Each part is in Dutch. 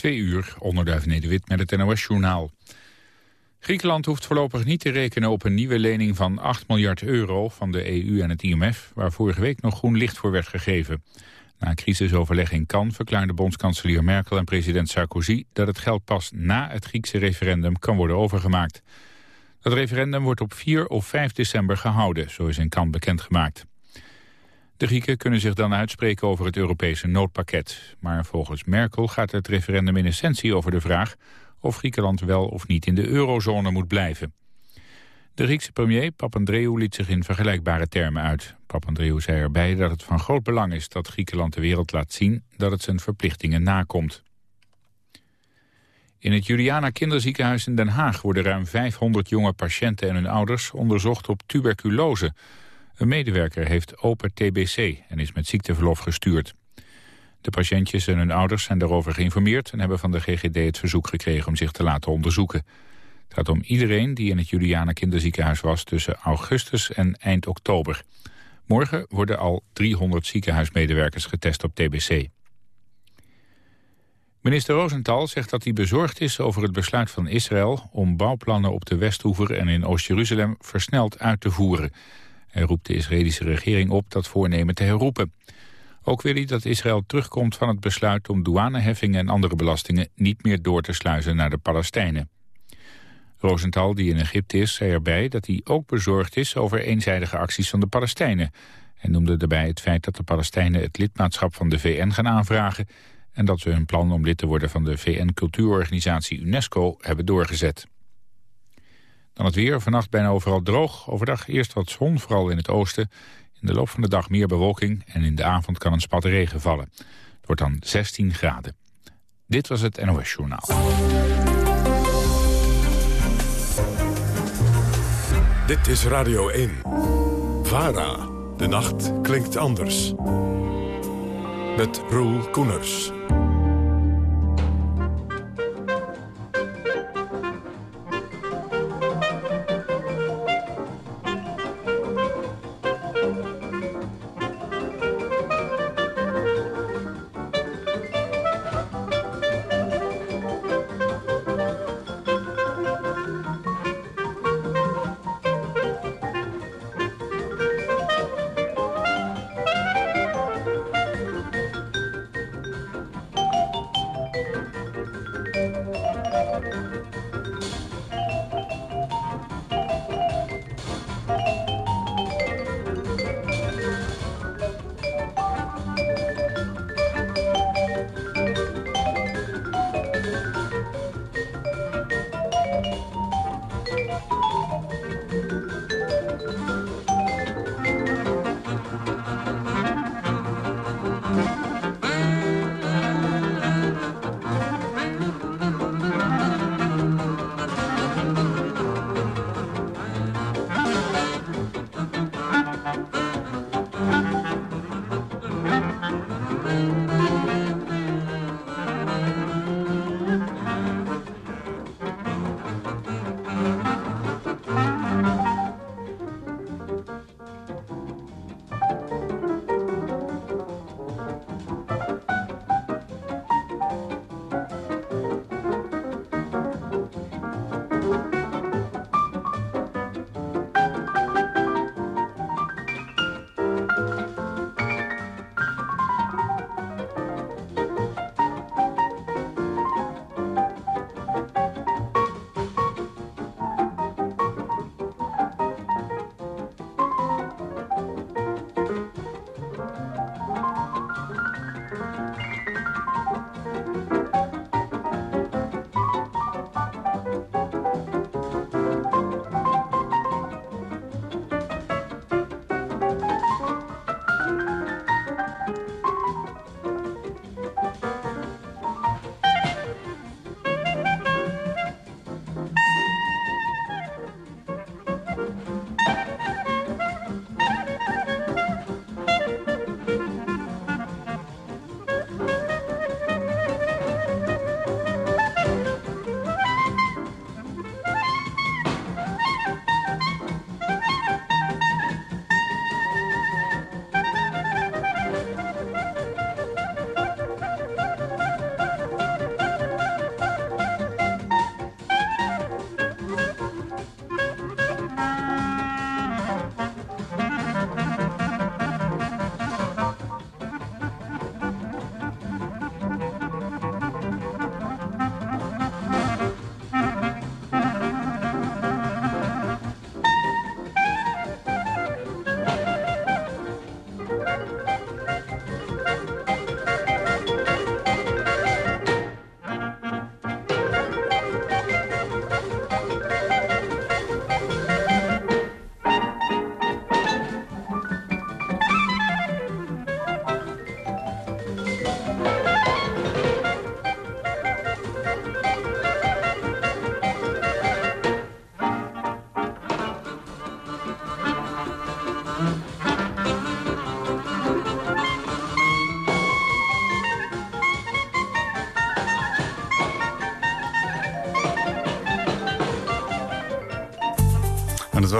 Twee uur, onderduif Nederwit met het NOS-journaal. Griekenland hoeft voorlopig niet te rekenen op een nieuwe lening van 8 miljard euro van de EU en het IMF, waar vorige week nog groen licht voor werd gegeven. Na een crisisoverleg in Cannes verklaarde bondskanselier Merkel en president Sarkozy dat het geld pas na het Griekse referendum kan worden overgemaakt. Dat referendum wordt op 4 of 5 december gehouden, zo is in Cannes bekendgemaakt. De Grieken kunnen zich dan uitspreken over het Europese noodpakket. Maar volgens Merkel gaat het referendum in essentie over de vraag... of Griekenland wel of niet in de eurozone moet blijven. De Griekse premier Papandreou liet zich in vergelijkbare termen uit. Papandreou zei erbij dat het van groot belang is dat Griekenland de wereld laat zien... dat het zijn verplichtingen nakomt. In het Juliana Kinderziekenhuis in Den Haag worden ruim 500 jonge patiënten en hun ouders onderzocht op tuberculose... Een medewerker heeft open TBC en is met ziekteverlof gestuurd. De patiëntjes en hun ouders zijn daarover geïnformeerd... en hebben van de GGD het verzoek gekregen om zich te laten onderzoeken. Het gaat om iedereen die in het Juliana kinderziekenhuis was... tussen augustus en eind oktober. Morgen worden al 300 ziekenhuismedewerkers getest op TBC. Minister Rosenthal zegt dat hij bezorgd is over het besluit van Israël... om bouwplannen op de Westhoever en in Oost-Jeruzalem versneld uit te voeren... Hij roept de Israëlische regering op dat voornemen te herroepen. Ook wil hij dat Israël terugkomt van het besluit om douaneheffingen en andere belastingen niet meer door te sluizen naar de Palestijnen. Rosenthal, die in Egypte is, zei erbij dat hij ook bezorgd is over eenzijdige acties van de Palestijnen. En noemde daarbij het feit dat de Palestijnen het lidmaatschap van de VN gaan aanvragen en dat ze hun plan om lid te worden van de VN-cultuurorganisatie UNESCO hebben doorgezet. Dan het weer, vannacht bijna overal droog. Overdag eerst wat zon, vooral in het oosten. In de loop van de dag meer bewolking en in de avond kan een spat regen vallen. Het wordt dan 16 graden. Dit was het NOS Journaal. Dit is Radio 1. VARA. De nacht klinkt anders. Met Roel Koeners.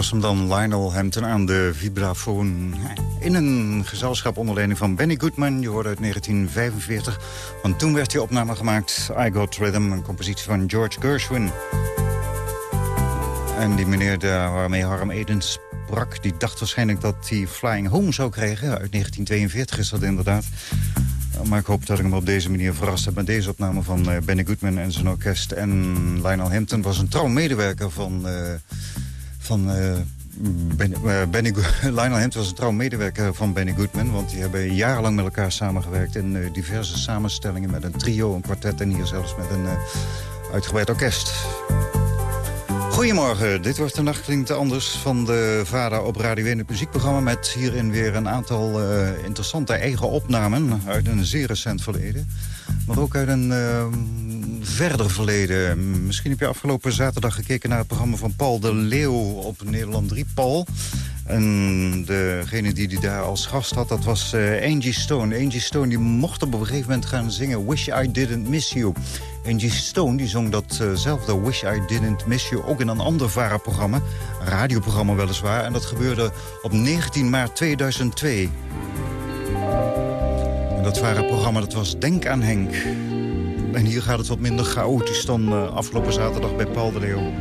Was hem dan Lionel Hampton aan de vibrafoon... in een gezelschap onder leiding van Benny Goodman. Je hoorde uit 1945. Want toen werd die opname gemaakt, I Got Rhythm... een compositie van George Gershwin. En die meneer waarmee Harm Edens sprak... die dacht waarschijnlijk dat hij Flying Home zou krijgen. Uit 1942 is dat inderdaad. Maar ik hoop dat ik hem op deze manier verrast heb met deze opname van uh, Benny Goodman en zijn orkest. En Lionel Hampton was een trouw medewerker van... Uh, van uh, Benny, Benny Lionel Hampton was een trouw medewerker van Benny Goodman. Want die hebben jarenlang met elkaar samengewerkt in diverse samenstellingen met een trio, een kwartet en hier zelfs met een uitgebreid orkest. Goedemorgen, dit wordt de nacht klinkt anders van de VARA op Radio 1 het muziekprogramma... met hierin weer een aantal interessante eigen opnamen uit een zeer recent verleden. Maar ook uit een uh, verder verleden. Misschien heb je afgelopen zaterdag gekeken naar het programma van Paul de Leeuw op Nederland 3. Paul, en degene die die daar als gast had, dat was uh, Angie Stone. Angie Stone die mocht op een gegeven moment gaan zingen Wish I Didn't Miss You. Angie Stone die zong datzelfde uh Wish I Didn't Miss You ook in een ander VARA-programma. Radioprogramma weliswaar. En dat gebeurde op 19 maart 2002. En dat VARA-programma dat was Denk aan Henk. En hier gaat het wat minder chaotisch dan uh, afgelopen zaterdag bij Paul de Leeuw.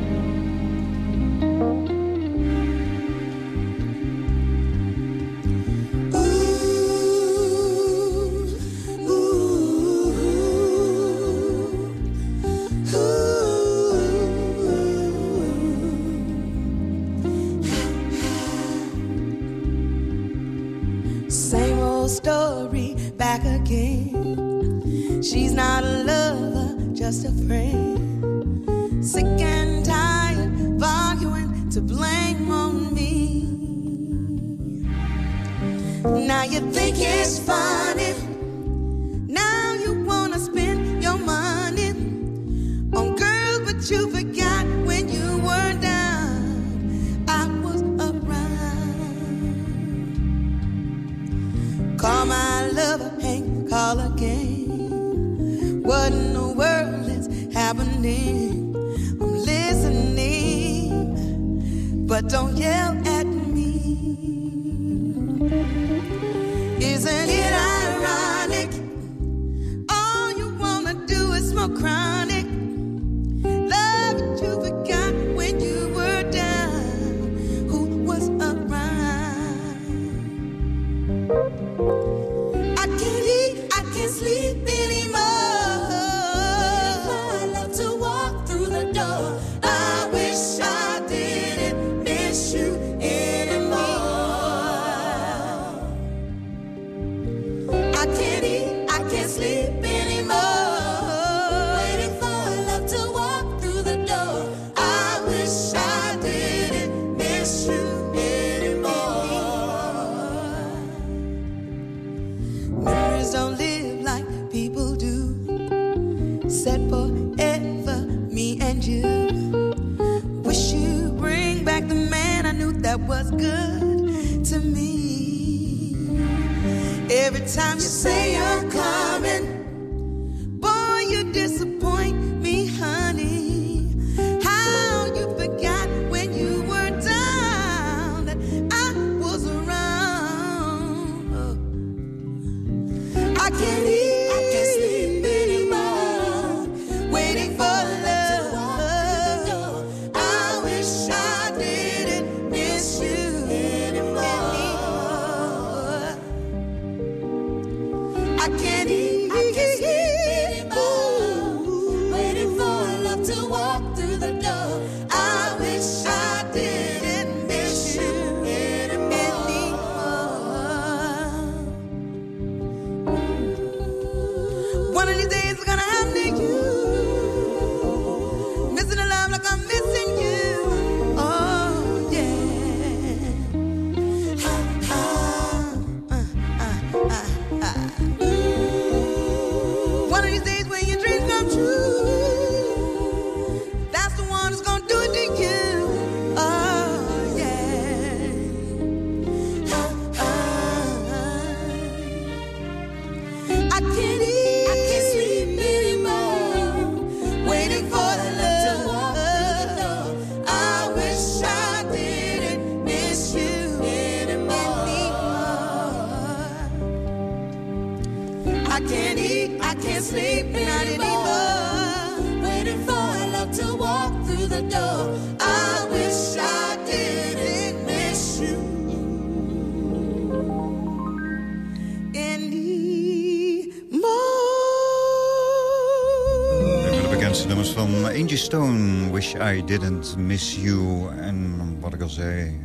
Van Angie Stone, Wish I Didn't Miss You. En wat ik al zei,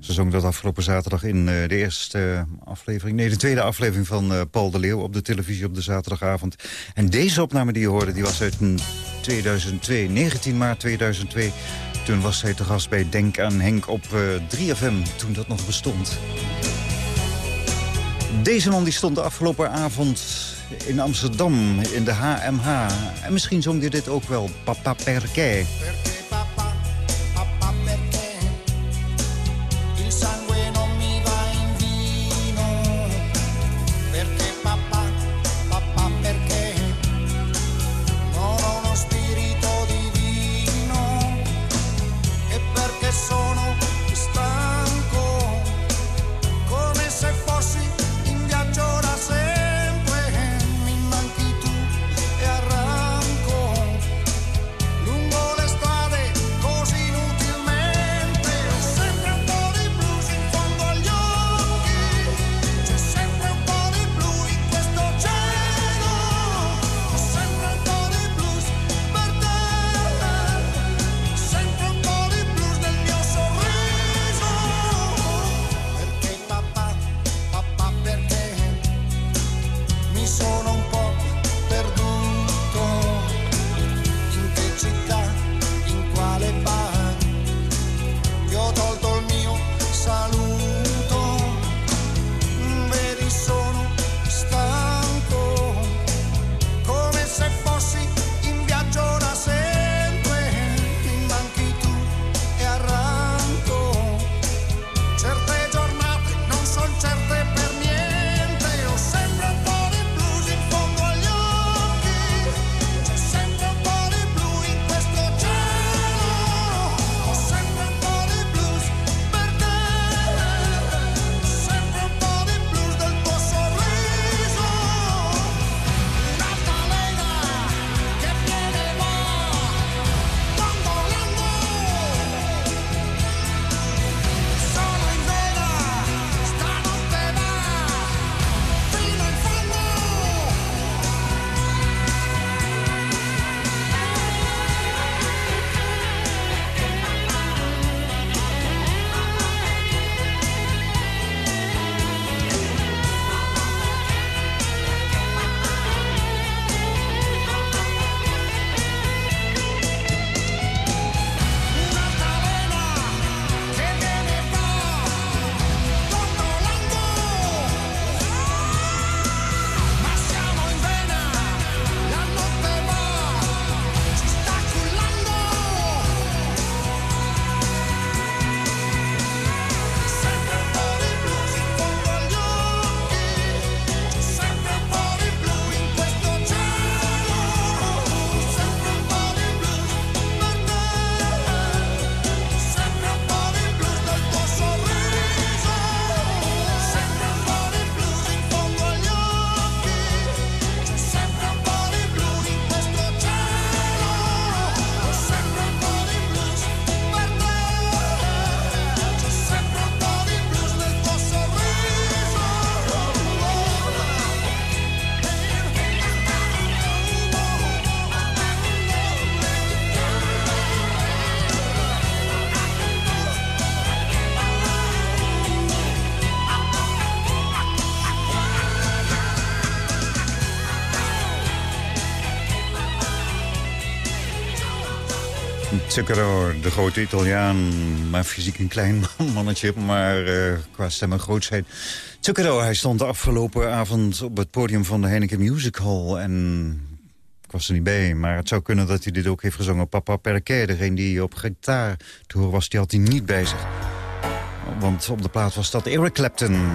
ze zong dat afgelopen zaterdag in eh, de eerste aflevering... nee, de tweede aflevering van uh, Paul de Leeuw op de televisie op de zaterdagavond. En deze opname die je hoorde, die was uit 2002, 19 maart 2002. Toen was hij te gast bij Denk aan Henk op 3FM, eh, toen dat nog bestond. Deze man die stond de afgelopen avond in Amsterdam, in de HMH. En misschien zong hij dit ook wel, Papa Perquet. Zucchero, de grote Italiaan. Maar fysiek een klein mannetje, maar uh, qua stem en grootsheid. Zucchero, hij stond de afgelopen avond op het podium van de Heineken Music Hall. En ik was er niet bij, maar het zou kunnen dat hij dit ook heeft gezongen. Papa Perquet, degene die op gitaar te horen was, die had hij niet bij zich. Want op de plaat was dat Eric Clapton.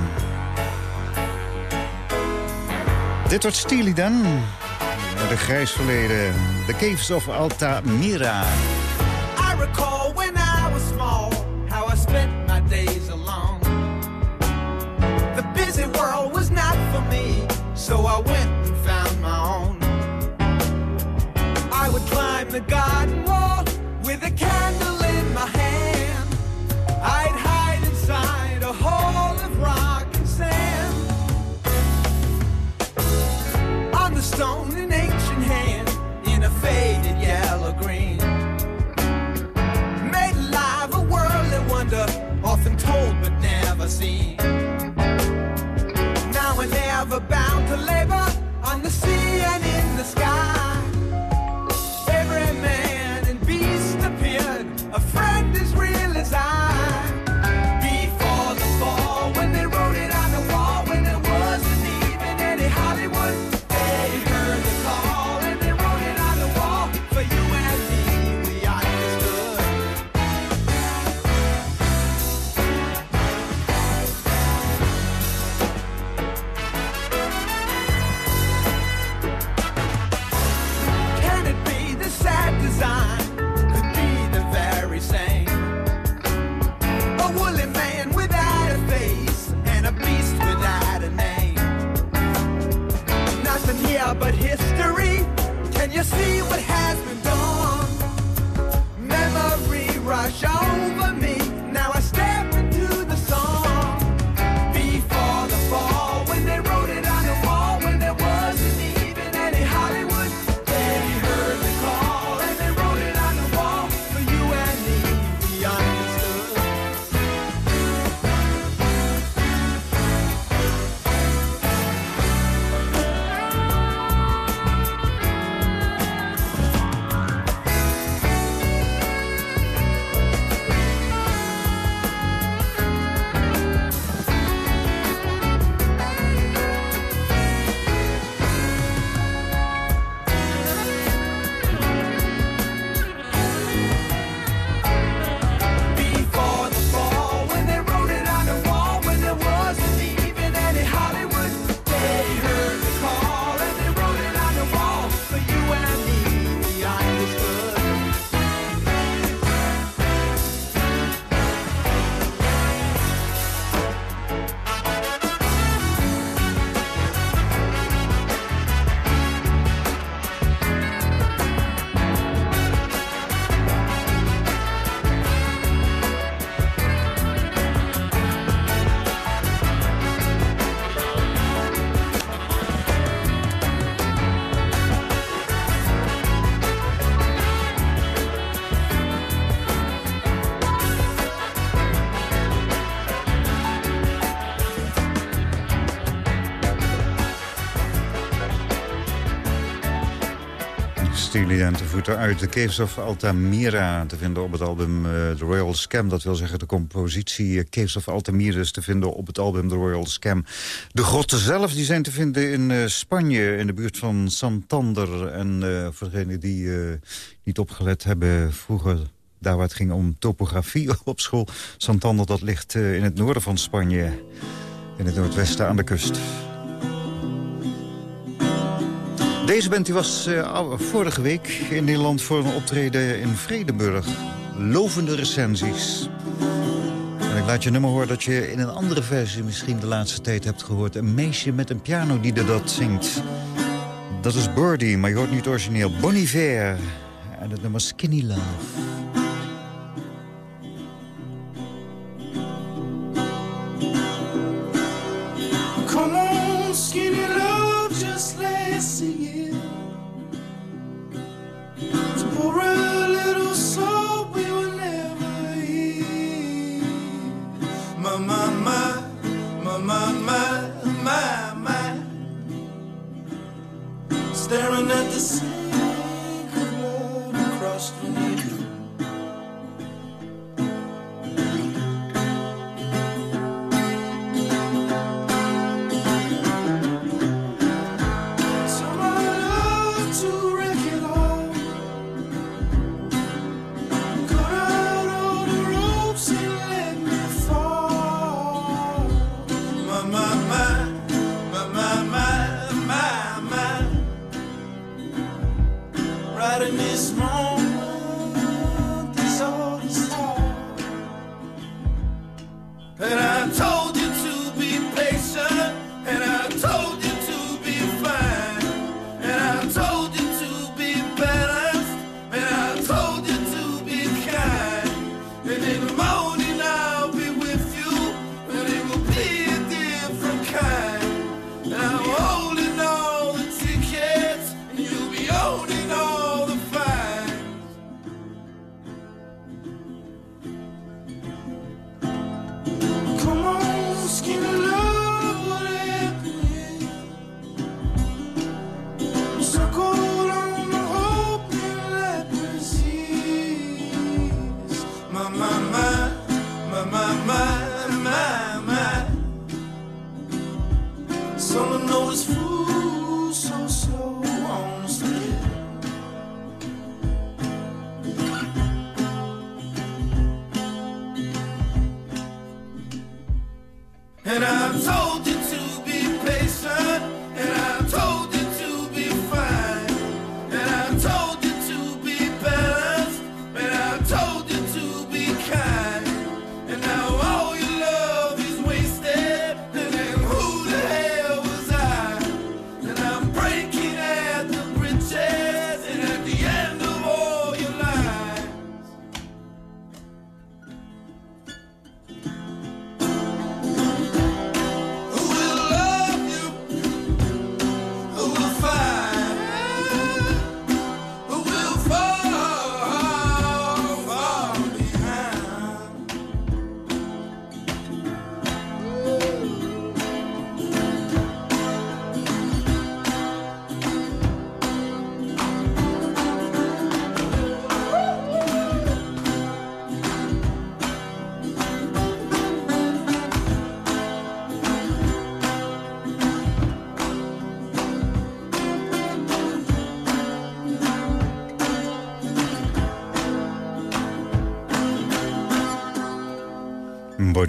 Dit wordt Steely dan. De grijs verleden. The Caves of Altamira. recall when I was small how I spent my days alone. The busy world was not for me, so I went and found my own. I would climb the garden wall with a candle. the sea and. jullie en te voeten uit de Caves of Altamira. Te vinden op het album eh, The Royal Scam. Dat wil zeggen de compositie eh, Caves of Altamira is te vinden op het album The Royal Scam. De grotten zelf die zijn te vinden in eh, Spanje. In de buurt van Santander. En voor degenen die niet opgelet hebben vroeger daar waar het ging om topografie op school. Santander, dat ligt in het noorden van Spanje. In het noordwesten aan de kust. Deze band die was eh, vorige week in Nederland voor een optreden in Vredenburg. Lovende recensies. En ik laat je nummer horen dat je in een andere versie misschien de laatste tijd hebt gehoord. Een meisje met een piano die er dat zingt. Dat is Birdie, maar je hoort niet origineel. Bonnie Ver en het nummer Skinny Love. staring at the sea.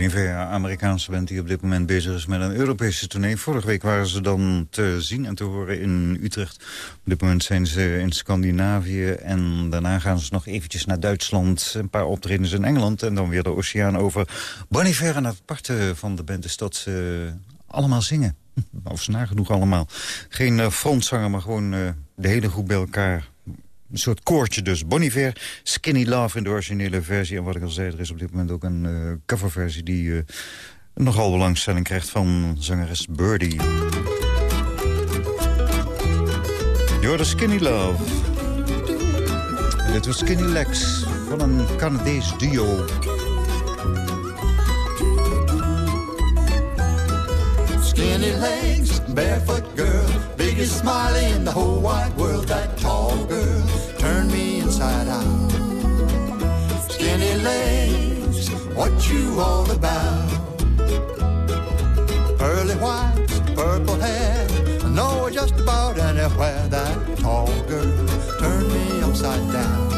Iver, Amerikaanse band die op dit moment bezig is met een Europese tournee. Vorige week waren ze dan te zien en te horen in Utrecht. Op dit moment zijn ze in Scandinavië en daarna gaan ze nog eventjes naar Duitsland. Een paar optredens in Engeland en dan weer de oceaan over. Bon Iver en het aparte van de band is dat ze allemaal zingen. Of ze nagenoeg allemaal. Geen eh, frontzanger, maar gewoon eh, de hele groep bij elkaar. Een soort koortje dus. Bon Iver, Skinny Love in de originele versie. En wat ik al zei, er is op dit moment ook een eh, coverversie... die eh, nogal belangstelling krijgt van zangeres Birdie. You're the Skinny Love. Dit was Skinny Legs van een Canadees duo. Skinny legs, barefoot girl, biggest smiley in the whole wide world. That tall girl turned me inside out. Skinny legs, what you all about? Pearly whites, purple hair, I know just about anywhere. That tall girl turned me upside down.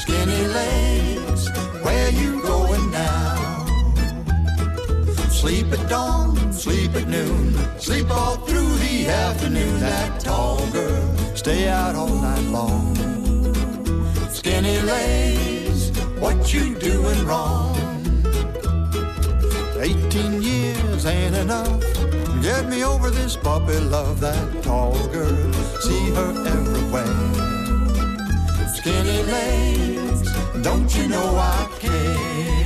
Skinny legs, where you going now? Sleep at dawn, sleep at noon, sleep all through afternoon. That tall girl, stay out all night long. Skinny legs, what you doing wrong? Eighteen years ain't enough. Get me over this puppy love. That tall girl, see her everywhere. Skinny legs, don't you know I care?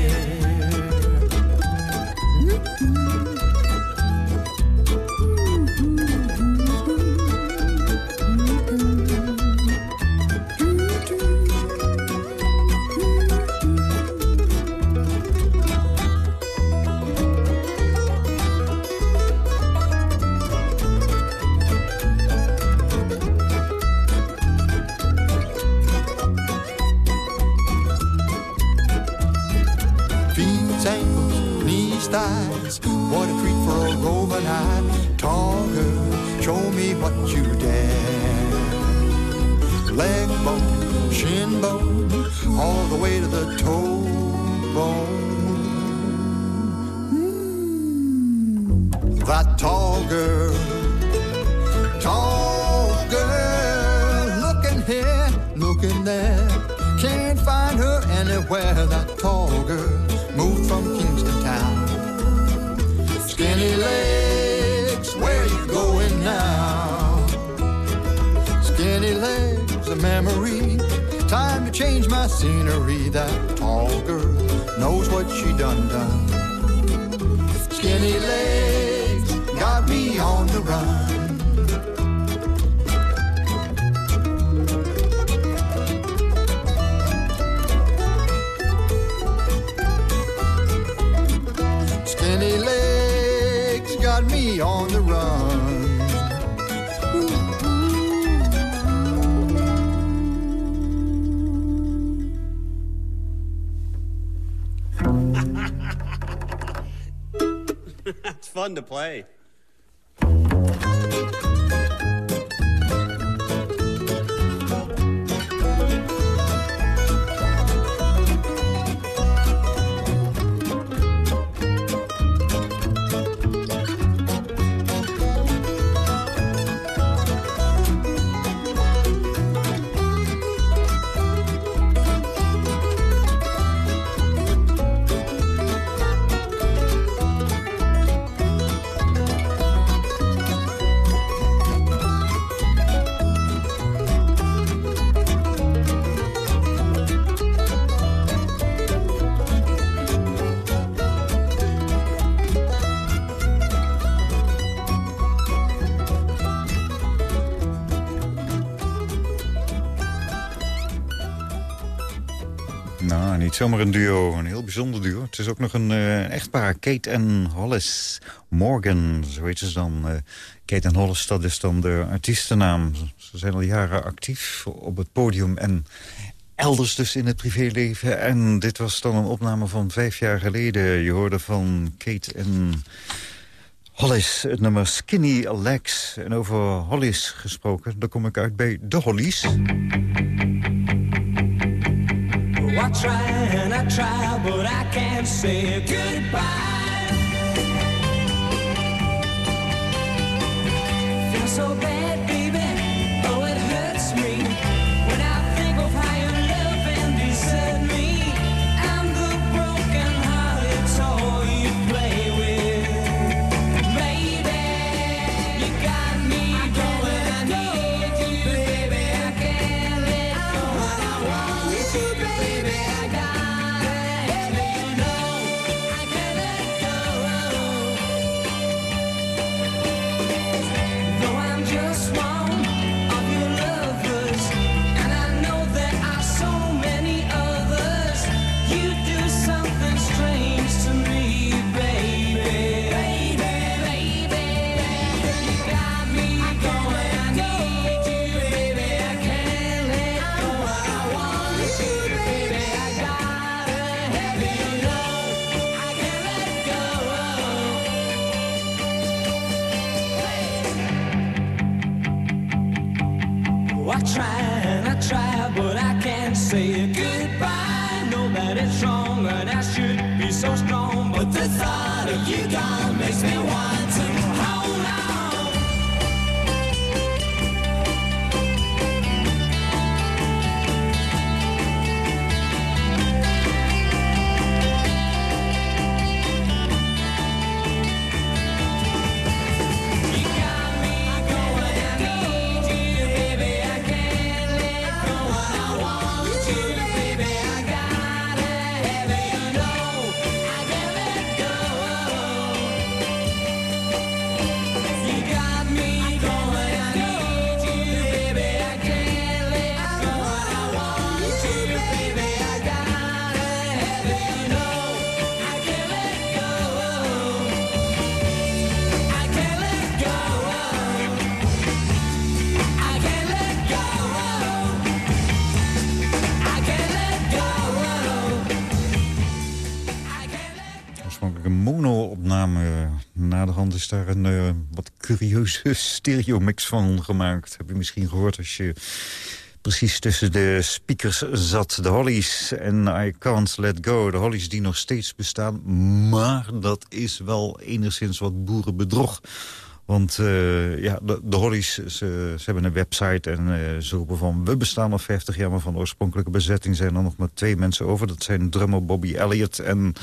Eye. Tall girl, show me what you dare. Leg bone, shin bone, all the way to the toe bone. Mm. That tall girl, tall girl, looking here, looking there. Can't find her anywhere. That tall girl moved from Legs, a memory. Time to change my scenery. That tall girl knows what she done done. Skinny legs got me on the run. Skinny legs got me on the run. Fun to play. Zomaar een duo, een heel bijzonder duo. Het is ook nog een eh, echtpaar, Kate en Hollis Morgan, zo heet ze dan. eh, Kate en Hollis, dat is dan de artiestennaam. Ze zijn al jaren actief op het podium en elders dus in het privéleven. En dit was dan een opname van vijf jaar geleden. Je hoorde van Kate en Hollis, het nummer Skinny Legs. En over Hollis gesproken, dan kom ik uit bij de Hollies. Try and I try, but I can't say goodbye. Feel so bad, is daar een eh, wat curieuze stereo-mix van gemaakt. Heb je misschien gehoord als je precies tussen de speakers zat. De Hollies en I Can't Let Go. De Hollies die nog steeds bestaan. Maar dat is wel enigszins wat boerenbedrog. Want eh, ja, de, Hollies, ze, ze hebben een website en eh, ze roepen van... we bestaan al 50 jaar, maar van de oorspronkelijke bezetting zijn er nog maar twee mensen over. Dat zijn drummer Bobby Elliott en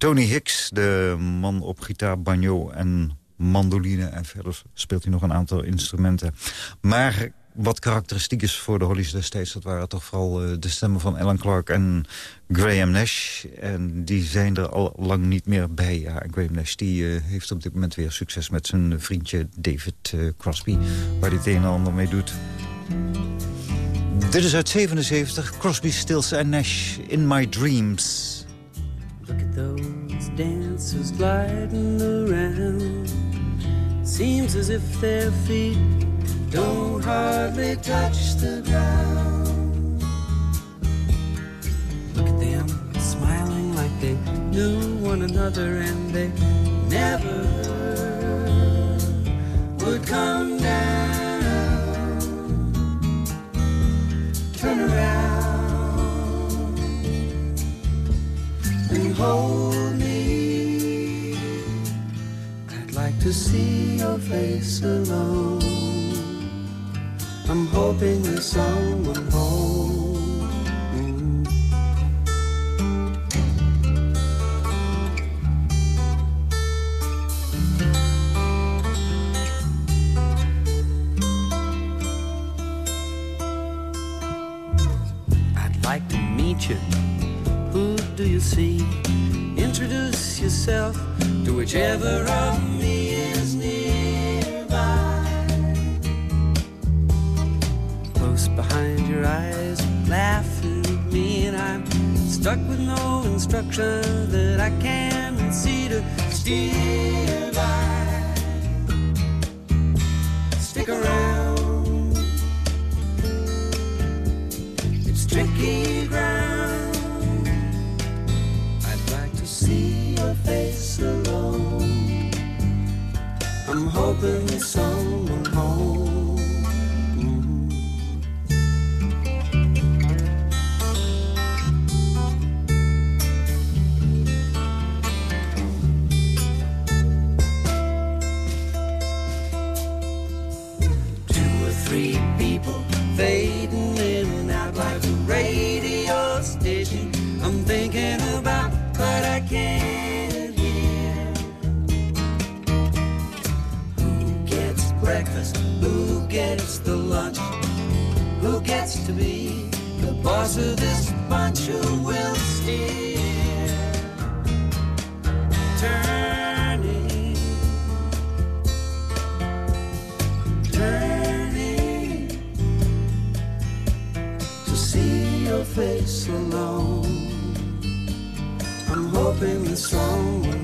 Tony Hicks, de man op gitaar, banjo en mandoline. En verder speelt hij nog een aantal instrumenten. Maar wat karakteristiek is voor de Hollies destijds... dat waren toch vooral eh, de stemmen van Alan Clark en Graham Nash. En die zijn er al lang niet meer bij. Ja, Graham Nash die, eh, heeft op dit moment weer succes met zijn vriendje David eh, Crosby... waar hij het een en ander mee doet. Dit is uit 77, Crosby, Stills en Nash, In My Dreams. Look at those dancers gliding around. Seems as if their feet don't hardly touch the ground. Look at them smiling like they knew one another and they never would come down. To see your face alone. I'm hoping there's someone home. I'd like to meet you. Who do you see? Introduce yourself to whichever of me stuck with no instruction that I can see to steer by. Stick around. It's tricky ground. I'd like to see your face alone. I'm hoping someone home. Gets to be the boss of this bunch? Who will steer? Turning, turning to see your face alone. I'm hoping that someone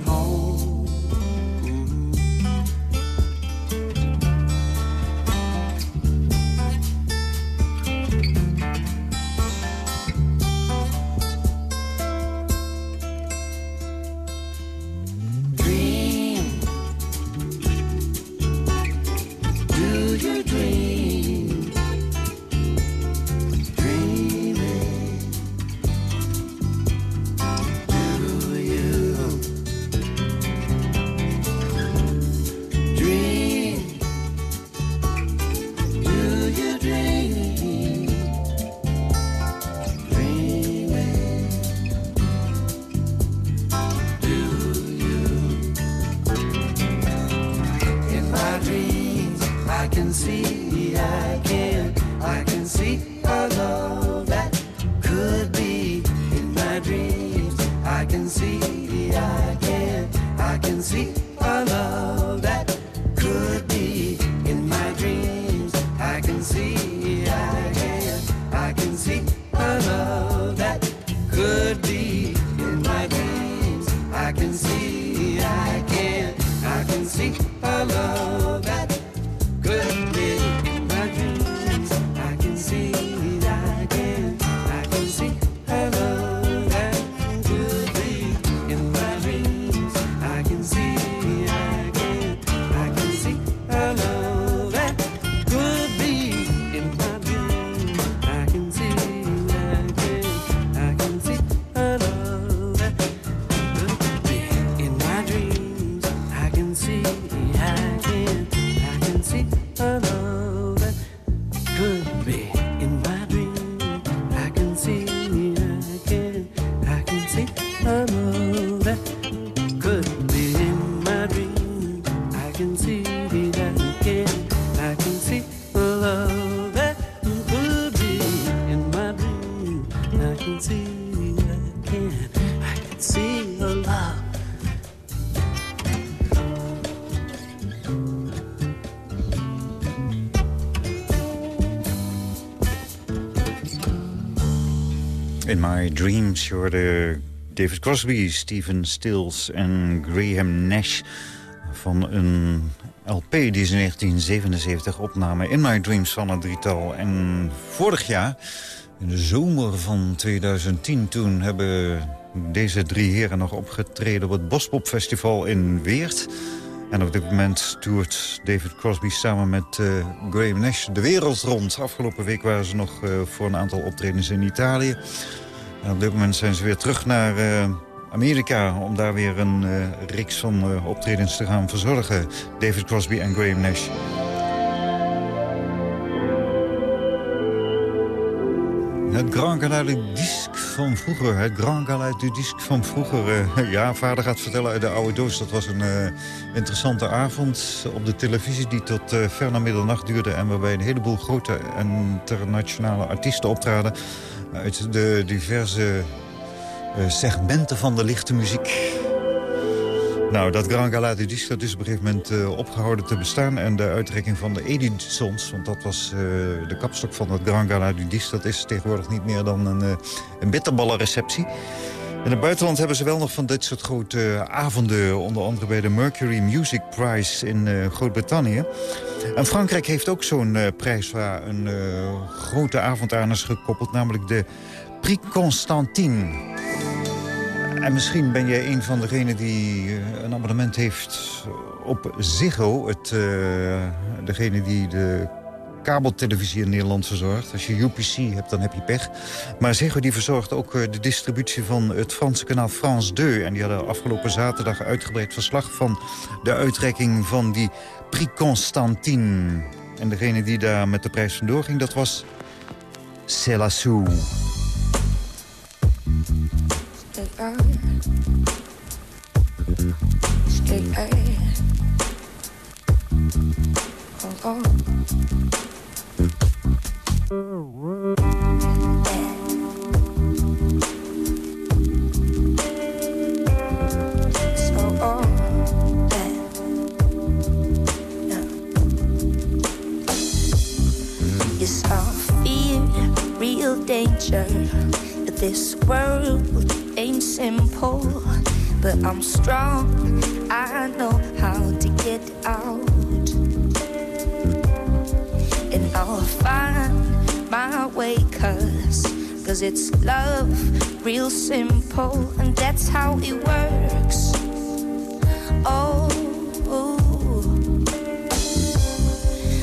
My Dreams, je hoorde David Crosby, Stephen Stills en Graham Nash... van een LP die ze in 1977 opnamen. In My Dreams van het drietal. En vorig jaar, in de zomer van 2010... toen hebben deze drie heren nog opgetreden op het Bospop Festival in Weert... En op dit moment toert David Crosby samen met eh, Graham Nash de wereld rond. Afgelopen week waren ze nog eh, voor een aantal optredens in Italië. En op dit moment zijn ze weer terug naar eh, Amerika... om daar weer een eh reeks van eh, optredens te gaan verzorgen. David Crosby en Graham Nash. Het Grand du Disque van vroeger. Het Grand du Disque van vroeger. Eh, ja, vader gaat vertellen uit de oude doos. Dat was een eh, interessante avond op de televisie... die tot eh, ver na middernacht duurde... en waarbij een heleboel grote internationale artiesten optraden... uit de diverse segmenten van de lichte muziek. Nou, dat Grand Gala du Disque dat is op een gegeven moment eh, opgehouden te bestaan. En de uitreiking van de Edisons, want dat was eh, de kapstok van het Grand Gala du Disque... dat is tegenwoordig niet meer dan een, uh, een bitterballenreceptie. In het buitenland hebben ze wel nog van dit soort grote avonden... onder andere bij de Mercury Music Prize in Groot-Brittannië. En Frankrijk heeft ook zo'n prijs waar een grote avond aan is gekoppeld... namelijk de Prix Constantine... En misschien ben jij een van degenen die eh, een abonnement heeft op Ziggo. Het, uh, degene die de kabeltelevisie in Nederland verzorgt. Als je UPC hebt, dan heb je pech. Maar Ziggo die verzorgt ook eh, de distributie van het Franse kanaal France 2. En die hadden afgelopen zaterdag uitgebreid verslag van de uitreiking van die Prix Constantine. En degene die daar met de prijs vandoor ging, dat was Célassou. Danger. This world ain't simple, but I'm strong. I know how to get out, and I'll find my way. Cause, cause it's love, real simple, and that's how it works. Oh,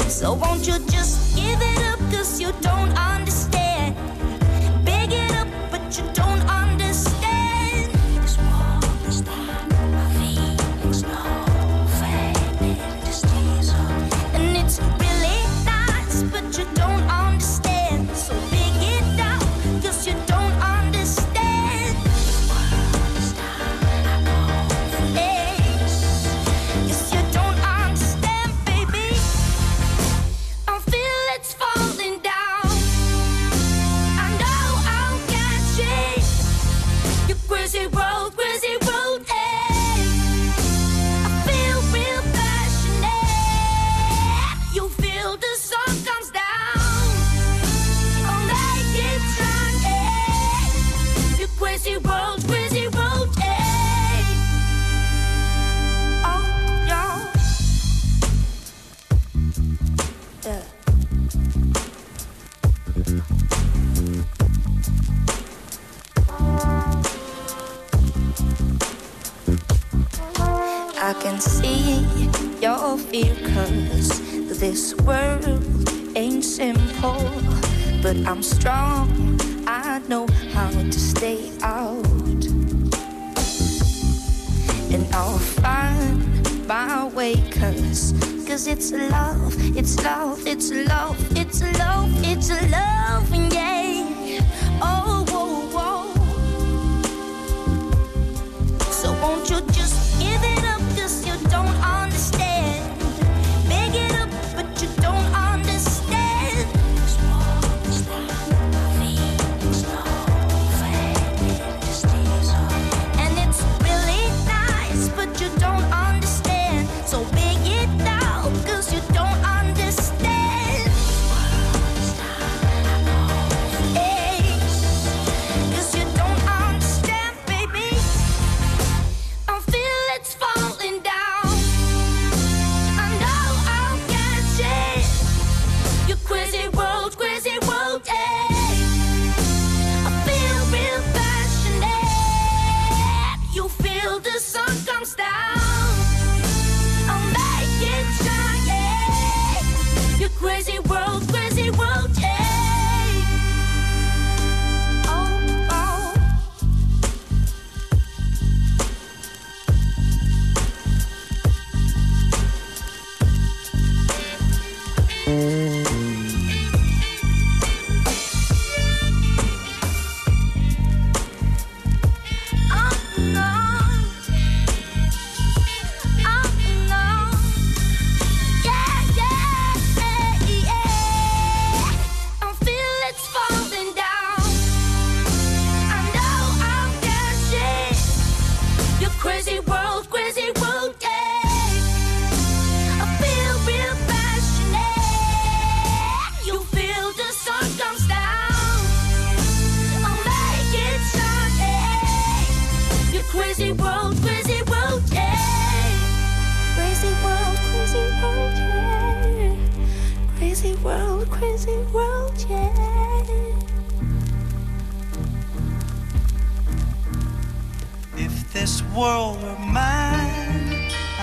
so won't you just give it up? Cause you don't understand. Love it's love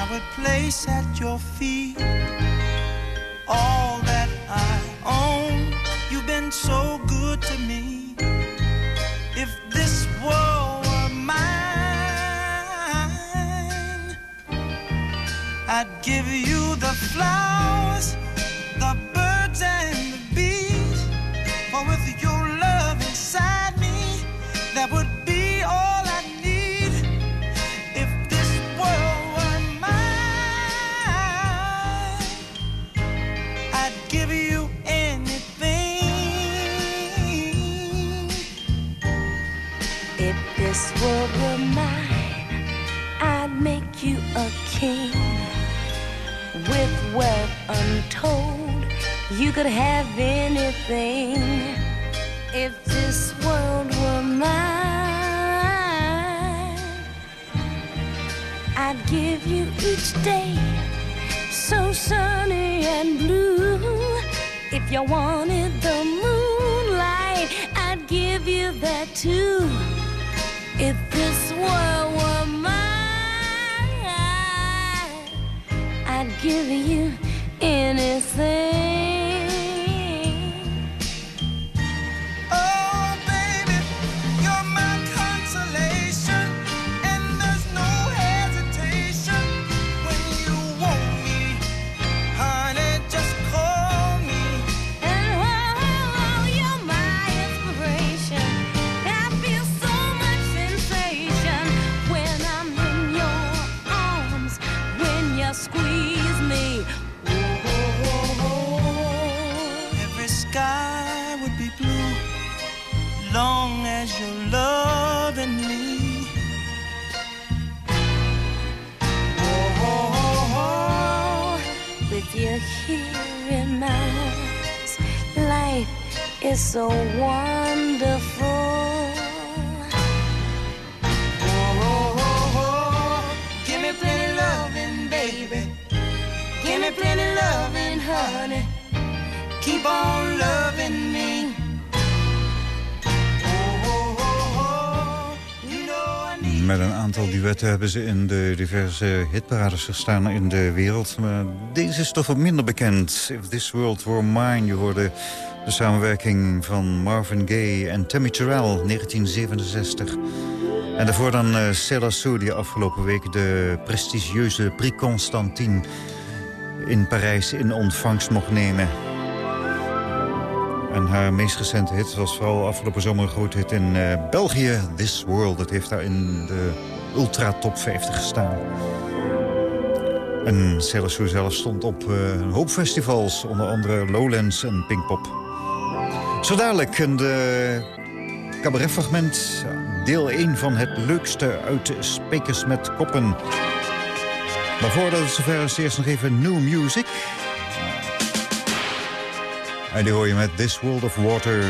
I would place at your feet all that I own. You've been so good to me. If this world were mine, I'd give you the flowers, untold, you could have anything. If this world were mine, I'd give you each day so sunny and blue. If you wanted the moonlight, I'd give you that too. If this world were mine, I'd give you anything. Long as you're loving me. Oh, oh, oh, oh, With you here in my arms, life is so wonderful. Give me plenty loving, baby. Give me plenty loving, honey. Keep on loving Met een aantal duetten hebben ze in de diverse hitparades gestaan in de wereld. Maar deze is toch wat minder bekend. If This World Were Mine. Je hoorde de samenwerking van Marvin Gaye en Tammy Terrell, 1967. En daarvoor dan uh, Céla Sou, die afgelopen week de prestigieuze Prix Constantine in Parijs in ontvangst mocht nemen. En haar meest recente hit was vooral afgelopen zomer een groot hit in eh, België. This World, dat heeft daar in de ultra top 50 gestaan. En Sailor zelf stond op eh, een hoop festivals, onder andere Lowlands en Pinkpop. Zo dadelijk een de cabaretfragment, deel 1 van het leukste uit de Spekers met Koppen. Maar voordat het zover is, eerst nog even new music. En die hoor je met This World of Water.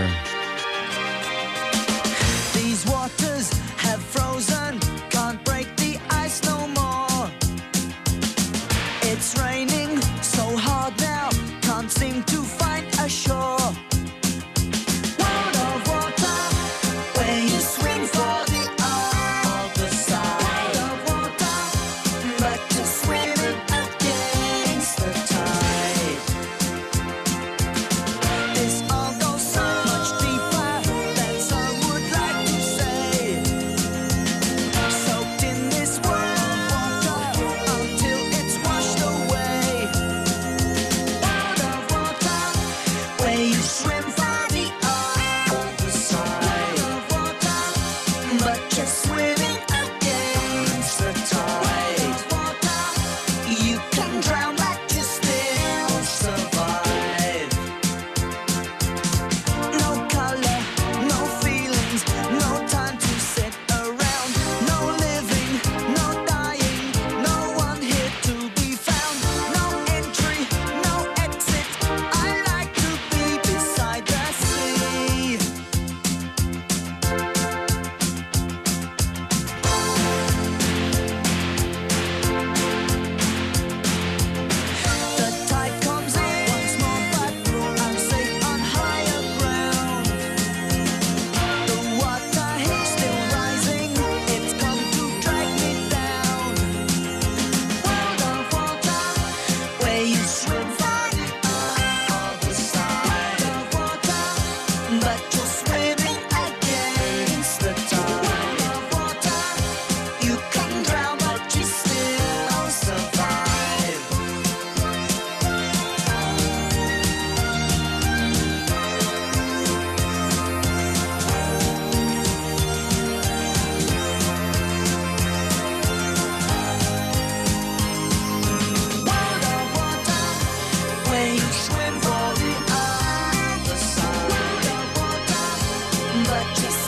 But you're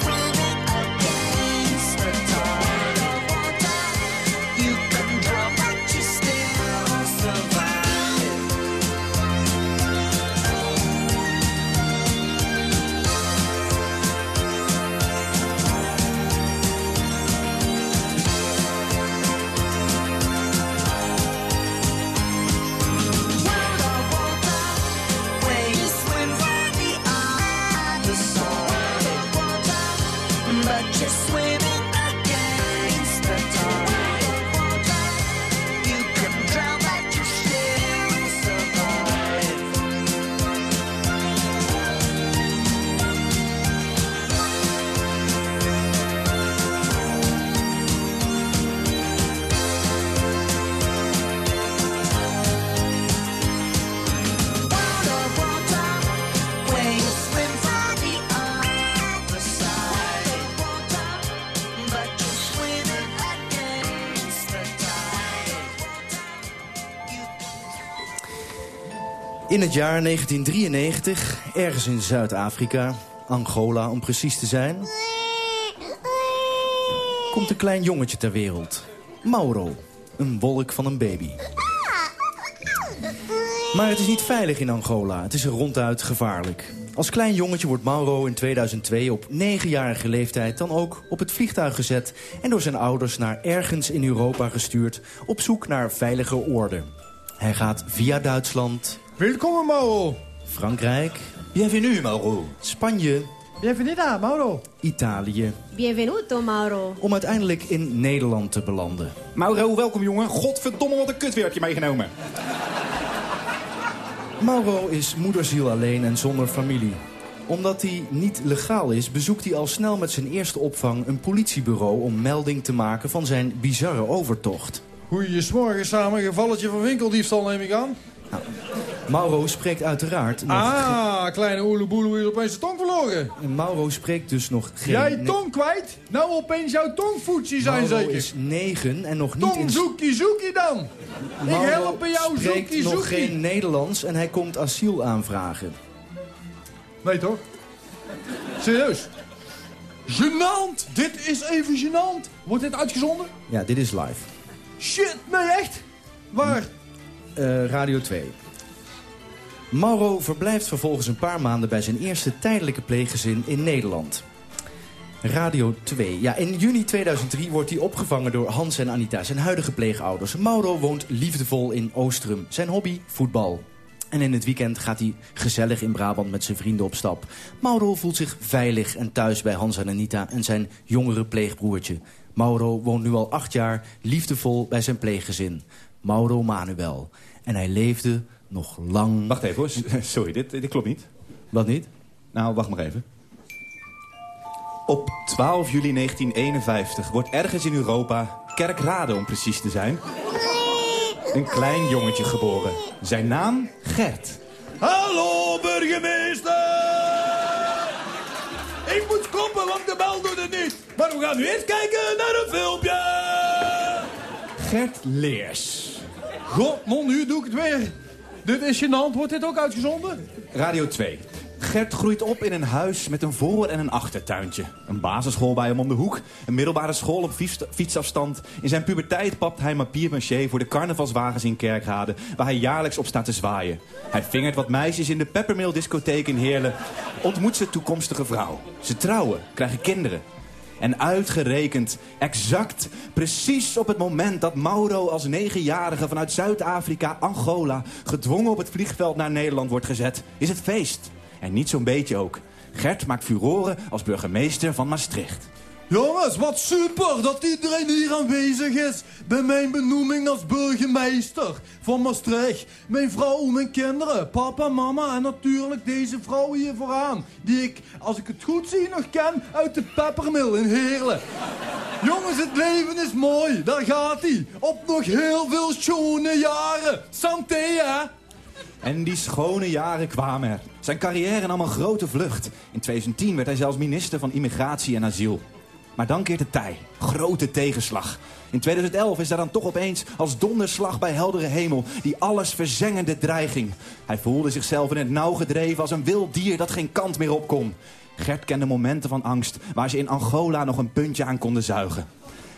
het jaar 1993, ergens in Zuid-Afrika, Angola om precies te zijn... komt een klein jongetje ter wereld. Mauro, een wolk van een baby. Maar het is niet veilig in Angola. Het is ronduit gevaarlijk. Als klein jongetje wordt Mauro in 2002 op negenjarige leeftijd... dan ook op het vliegtuig gezet... en door zijn ouders naar ergens in Europa gestuurd... op zoek naar veilige oorden. Hij gaat via Duitsland... Welkom, Mauro. Frankrijk... Bienvenue, Mauro. Spanje... Bienvenida, Mauro. Italië... Bienvenuto, Mauro. om uiteindelijk in Nederland te belanden. Mauro, welkom jongen. Godverdomme, wat een kutweer heb je meegenomen. Mauro is moederziel alleen en zonder familie. Omdat hij niet legaal is, bezoekt hij al snel met zijn eerste opvang een politiebureau... om melding te maken van zijn bizarre overtocht. Goeiemorgen samen, gevalletje van winkeldiefstal neem ik aan. Mauro spreekt uiteraard nog... Ah, kleine oeleboeloe is opeens de tong verloren. En Mauro spreekt dus nog geen... Jij tong kwijt? Nou opeens jouw tongvoetje zijn Mauro zeker. is negen en nog niet in... Tong zoekie zoekie dan. Ik Mauro help jou spreekt zoekie nog zoekie. geen Nederlands en hij komt asiel aanvragen. Nee toch? Serieus? Genant! Dit is even genant. Wordt dit uitgezonden? Ja, dit is live. Shit, nee echt? Waar? Eh, Radio 2. Mauro verblijft vervolgens een paar maanden bij zijn eerste tijdelijke pleeggezin in Nederland. Radio 2. Ja, in juni 2003 wordt hij opgevangen door Hans en Anita, zijn huidige pleegouders. Mauro woont liefdevol in Oostrum. Zijn hobby, voetbal. En in het weekend gaat hij gezellig in Brabant met zijn vrienden op stap. Mauro voelt zich veilig en thuis bij Hans en Anita en zijn jongere pleegbroertje. Mauro woont nu al acht jaar liefdevol bij zijn pleeggezin. Mauro Manuel. En hij leefde nog lang... Wacht even hoor. Sorry, dit, dit klopt niet. Wat niet? Nou, wacht maar even. Op 12 juli 1951 wordt ergens in Europa, Kerkrade om precies te zijn... een klein jongetje geboren. Zijn naam Gert. Hallo burgemeester! Ik moet kloppen, want de bel doet het niet. Maar we gaan nu eens kijken naar een filmpje. Gert Leers. God, man, nu doe ik het weer. Dit is gênant. Wordt dit ook uitgezonden? Radio 2. Gert groeit op in een huis met een voor- en een achtertuintje. Een basisschool bij hem om de hoek. Een middelbare school op fiets- fietsafstand. In zijn puberteit papt hij papier-maché voor de carnavalswagens in Kerkrade... waar hij jaarlijks op staat te zwaaien. Hij vingert wat meisjes in de Peppermill discotheek in Heerlen. Ontmoet zijn toekomstige vrouw. Ze trouwen, krijgen kinderen. En uitgerekend, exact, precies op het moment dat Mauro als negenjarige vanuit Zuid-Afrika, Angola, gedwongen op het vliegveld naar Nederland wordt gezet, is het feest. En niet zo'n beetje ook. Gert maakt furoren als burgemeester van Maastricht. Jongens, wat super dat iedereen hier aanwezig is bij mijn benoeming als burgemeester van Maastricht. Mijn vrouw, mijn kinderen, papa, mama en natuurlijk deze vrouw hier vooraan. Die ik, als ik het goed zie, nog ken uit de peppermil in Heerlen. Jongens, het leven is mooi, daar gaat hij. Op nog heel veel schone jaren. Santé, hè? En die schone jaren kwamen er. Zijn carrière nam een grote vlucht. In 2010 werd hij zelfs minister van Immigratie en Asiel. Maar dan keert het tij. Grote tegenslag. In 2011 is daar dan toch opeens als donderslag bij heldere hemel... die alles verzengende dreiging. Hij voelde zichzelf in het nauw gedreven als een wild dier dat geen kant meer op kon. Gert kende momenten van angst waar ze in Angola nog een puntje aan konden zuigen.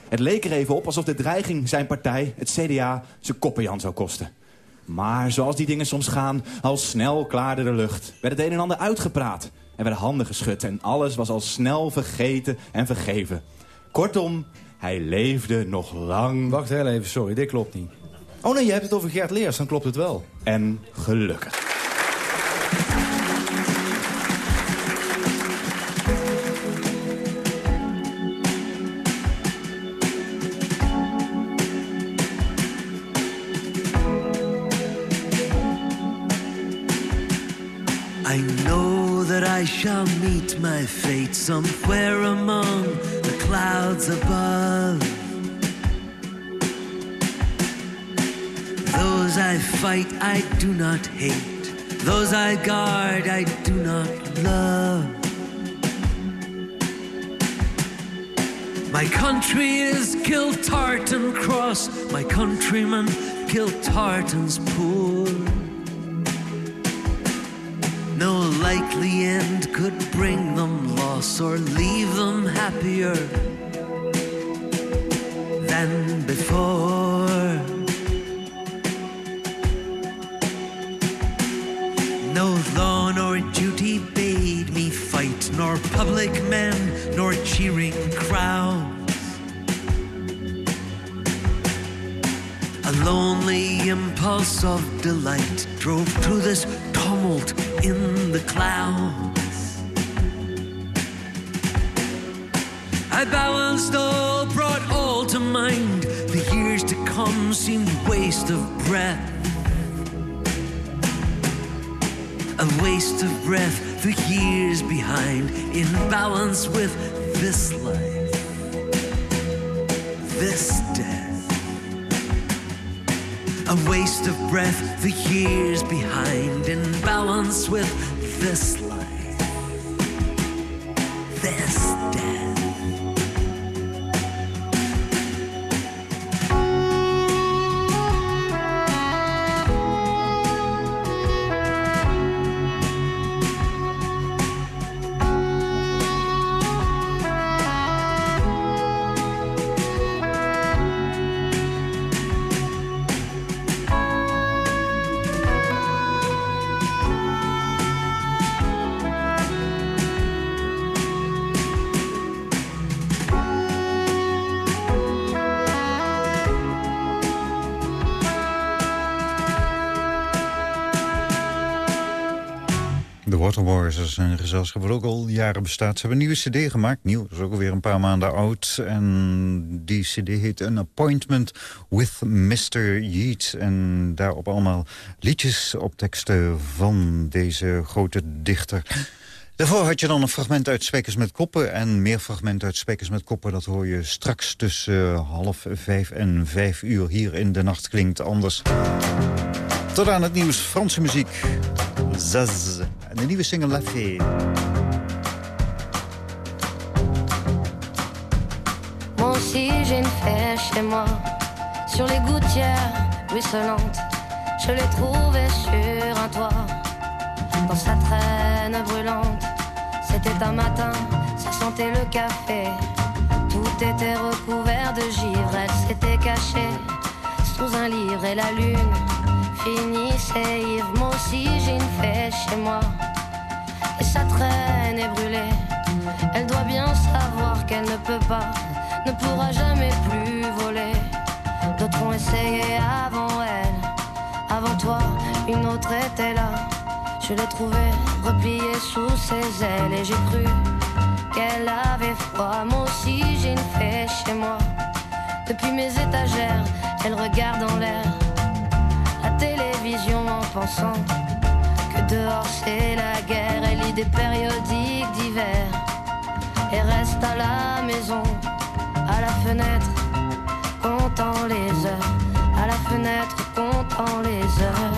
Het leek er even op alsof de dreiging zijn partij, het CDA, zijn koppenjan zou kosten. Maar zoals die dingen soms gaan, al snel klaarde de lucht. Werd het een en ander uitgepraat. Er werden handen geschud en alles was al snel vergeten en vergeven. Kortom, hij leefde nog lang... Wacht heel even, sorry, dit klopt niet. Oh nee, je hebt het over Gert Leers, dan klopt het wel. En gelukkig. I know that I shall meet my fate somewhere among the clouds above. Those I fight, I do not hate. Those I guard, I do not love. My country is Kiltartan Cross, my countrymen Kiltartan's poor. No likely end could bring them loss or leave them happier than before. No law nor duty bade me fight, nor public men, nor cheering crowds. A lonely impulse of delight drove through this tumult in the clouds. I balanced all, brought all to mind. The years to come seemed waste of breath. A waste of breath, the years behind, in balance with this life, this. A waste of breath, the years behind, in balance with this Waterboys, dat is een gezelschap wat ook al jaren bestaat. Ze hebben een nieuwe cd gemaakt, nieuw, is ook alweer een paar maanden oud. En die cd heet An Appointment with Mr. Yeats. En daarop allemaal liedjes op teksten van deze grote dichter. Daarvoor had je dan een fragment uit Spekers met Koppen... en meer fragmenten uit Spekers met Koppen. Dat hoor je straks tussen eh, half vijf en vijf uur hier in De Nacht Klinkt Anders. Tot aan het nieuws, Franse muziek. Zaz. En de single La Fée. Moi aussi j'ai une fée chez moi Sur les gouttières ruisselantes Je l'ai trouvée sur un toit Dans sa traîne brûlante C'était un matin, ça sentait le café Tout était recouvert de givre Elle s'était cachée sous un livre Et la lune finissait moi aussi j'ai une fête chez moi. Et sa traîne est brûlée, elle doit bien savoir qu'elle ne peut pas, ne pourra jamais plus voler. D'autres ont essayé avant elle, avant toi, une autre était là. Je l'ai trouvée repliée sous ses ailes et j'ai cru qu'elle avait froid. Moi aussi j'ai une fête chez moi. Depuis mes étagères, elle regarde en l'air que dehors c'est la guerre. Elle lit des périodiques d'hiver et reste à la maison, à la fenêtre, comptant les heures, à la fenêtre, comptant les heures.